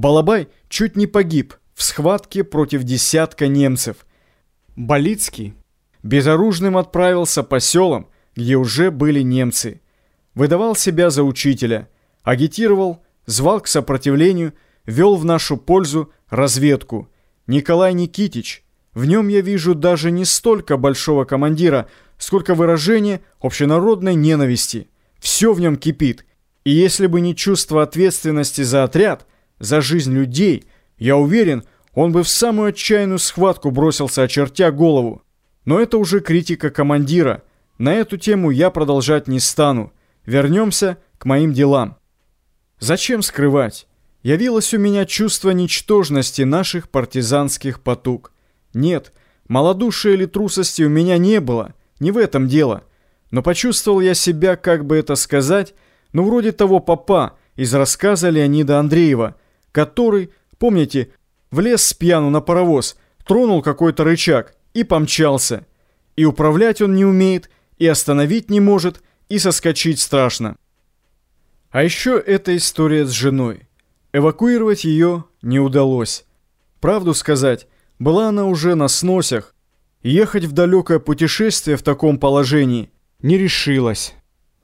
Балабай чуть не погиб в схватке против десятка немцев. Болицкий безоружным отправился по селам, где уже были немцы. Выдавал себя за учителя, агитировал, звал к сопротивлению, вел в нашу пользу разведку. Николай Никитич, в нем я вижу даже не столько большого командира, сколько выражение общенародной ненависти. Все в нем кипит. И если бы не чувство ответственности за отряд, за жизнь людей, я уверен, он бы в самую отчаянную схватку бросился, очертя голову. Но это уже критика командира. На эту тему я продолжать не стану. Вернемся к моим делам. Зачем скрывать? Явилось у меня чувство ничтожности наших партизанских потуг. Нет, малодушия или трусости у меня не было, не в этом дело. Но почувствовал я себя, как бы это сказать, ну вроде того папа из рассказа Леонида Андреева, который, помните, влез с пьяну на паровоз, тронул какой-то рычаг и помчался. И управлять он не умеет, и остановить не может, и соскочить страшно. А еще эта история с женой. Эвакуировать ее не удалось. Правду сказать, была она уже на сносях. Ехать в далекое путешествие в таком положении не решилась.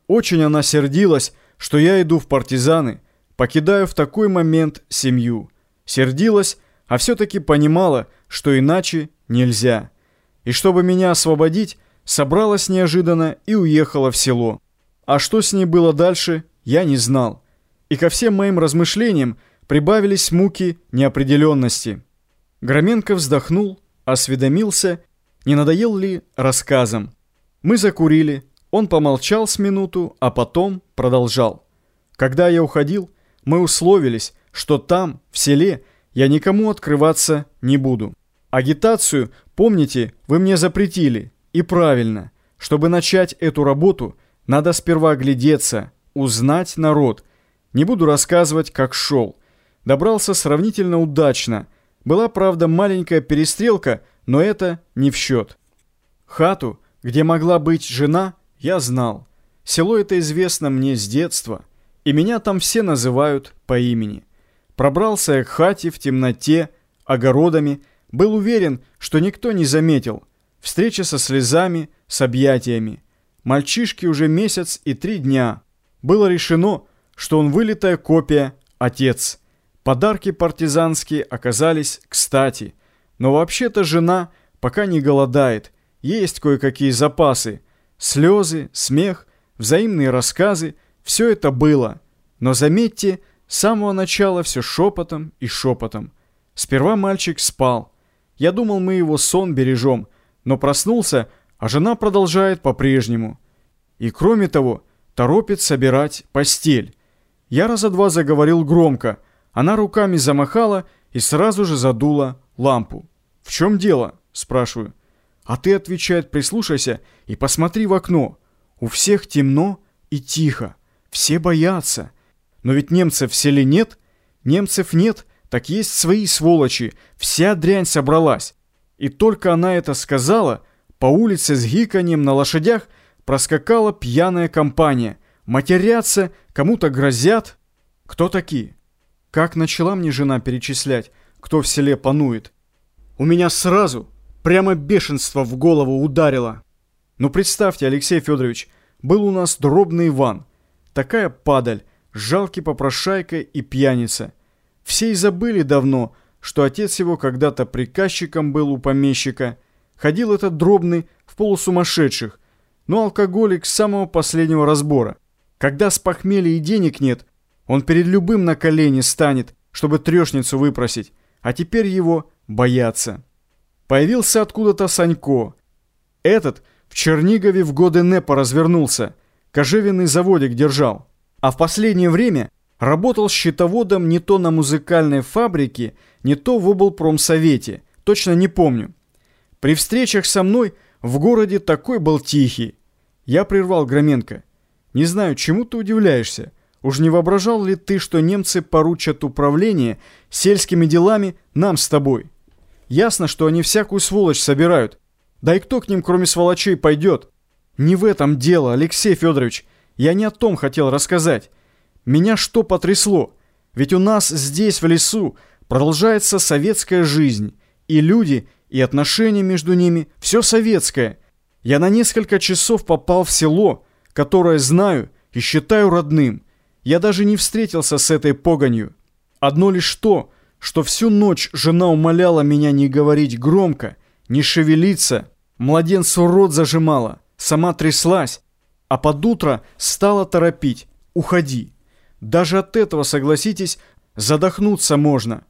Очень она сердилась, что я иду в партизаны, покидаю в такой момент семью. Сердилась, а все-таки понимала, что иначе нельзя. И чтобы меня освободить, собралась неожиданно и уехала в село. А что с ней было дальше, я не знал и ко всем моим размышлениям прибавились муки неопределенности. Громенко вздохнул, осведомился, не надоел ли рассказом. Мы закурили, он помолчал с минуту, а потом продолжал. Когда я уходил, мы условились, что там, в селе, я никому открываться не буду. Агитацию, помните, вы мне запретили, и правильно. Чтобы начать эту работу, надо сперва глядеться, узнать народ – не буду рассказывать, как шел. Добрался сравнительно удачно. Была, правда, маленькая перестрелка, но это не в счет. Хату, где могла быть жена, я знал. Село это известно мне с детства, и меня там все называют по имени. Пробрался я к хате в темноте, огородами, был уверен, что никто не заметил. Встреча со слезами, с объятиями. Мальчишки уже месяц и три дня. Было решено, что он вылитая копия «отец». Подарки партизанские оказались кстати. Но вообще-то жена пока не голодает. Есть кое-какие запасы. Слезы, смех, взаимные рассказы – все это было. Но заметьте, с самого начала все шепотом и шепотом. Сперва мальчик спал. Я думал, мы его сон бережем, но проснулся, а жена продолжает по-прежнему. И кроме того, торопит собирать постель. Я раза два заговорил громко. Она руками замахала и сразу же задула лампу. «В чем дело?» – спрашиваю. А ты, отвечает, прислушайся и посмотри в окно. У всех темно и тихо. Все боятся. Но ведь немцев в селе нет. Немцев нет, так есть свои сволочи. Вся дрянь собралась. И только она это сказала, по улице с гиканьем на лошадях проскакала пьяная компания – матерятся, кому-то грозят. Кто такие? Как начала мне жена перечислять, кто в селе панует. У меня сразу прямо бешенство в голову ударило. Ну представьте, Алексей Федорович, был у нас дробный Иван. Такая падаль, жалкий попрошайка и пьяница. Все и забыли давно, что отец его когда-то приказчиком был у помещика. Ходил этот дробный в полусумасшедших, но алкоголик с самого последнего разбора. Когда с похмелья и денег нет, он перед любым на колени станет, чтобы трешницу выпросить, а теперь его боятся. Появился откуда-то Санько. Этот в Чернигове в годы НЭПа развернулся, кожевенный заводик держал. А в последнее время работал счетоводом не то на музыкальной фабрике, не то в облпромсовете, точно не помню. При встречах со мной в городе такой был тихий. Я прервал Громенко. Не знаю, чему ты удивляешься. Уж не воображал ли ты, что немцы поручат управление сельскими делами нам с тобой? Ясно, что они всякую сволочь собирают. Да и кто к ним, кроме сволочей, пойдет? Не в этом дело, Алексей Федорович. Я не о том хотел рассказать. Меня что потрясло? Ведь у нас здесь, в лесу, продолжается советская жизнь, и люди, и отношения между ними – все советское. Я на несколько часов попал в село, которое знаю и считаю родным. Я даже не встретился с этой погонью. Одно лишь то, что всю ночь жена умоляла меня не говорить громко, не шевелиться, младенцу рот зажимала, сама тряслась, а под утро стала торопить «Уходи». Даже от этого, согласитесь, задохнуться можно.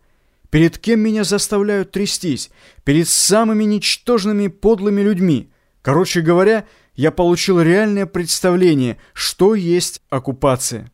Перед кем меня заставляют трястись? Перед самыми ничтожными подлыми людьми. Короче говоря, я получил реальное представление, что есть оккупация.